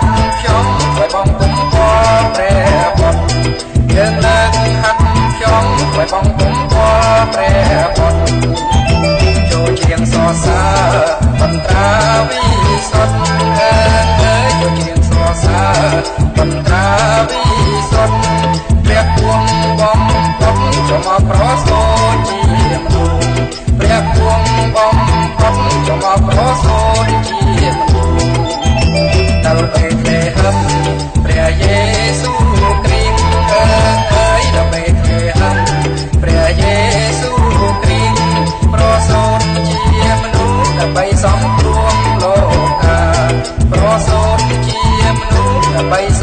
ត់ខ្ញុំឲ្យបងទុំពណ៌ព្រះពុទ្ធយើងលើកហាត់ខ្ញុំឲ្យបងទុំពណ៌ព្រះពុទ្ធចូលជាងសរសើរបន្តរាវិសុទ្ធអើយចូលជាងសរសើរបន្តរាវិសុទ្ធព្រះគួងបំពុទ្ធចូលមកប្រសូតជាមនុស្សព្រះគួងបំពុទ្ធចូលមកប្រសូតជាមនុស្សដល់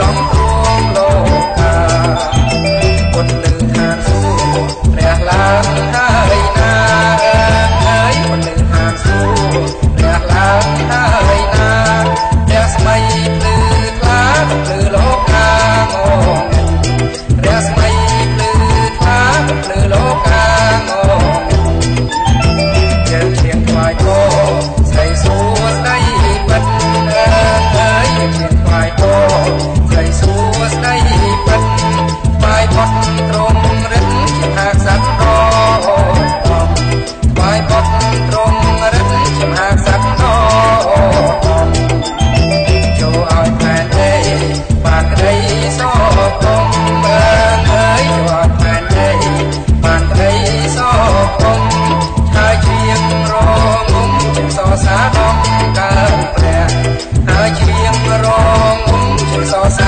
some សាដងកើព្រះហើយច្រៀងរងជាសរស